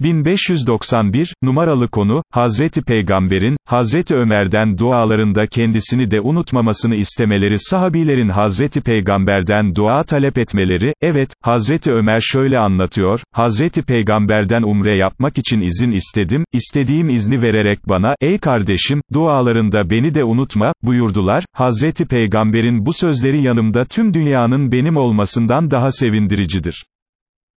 1591, numaralı konu, Hazreti Peygamber'in, Hazreti Ömer'den dualarında kendisini de unutmamasını istemeleri sahabilerin Hazreti Peygamber'den dua talep etmeleri, evet, Hazreti Ömer şöyle anlatıyor, Hazreti Peygamber'den umre yapmak için izin istedim, istediğim izni vererek bana, ey kardeşim, dualarında beni de unutma, buyurdular, Hazreti Peygamber'in bu sözleri yanımda tüm dünyanın benim olmasından daha sevindiricidir.